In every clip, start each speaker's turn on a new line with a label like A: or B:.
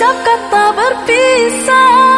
A: berucap kata berpisah.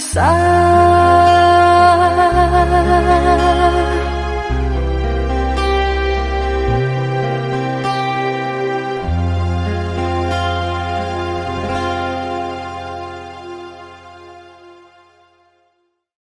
A: Berpisah.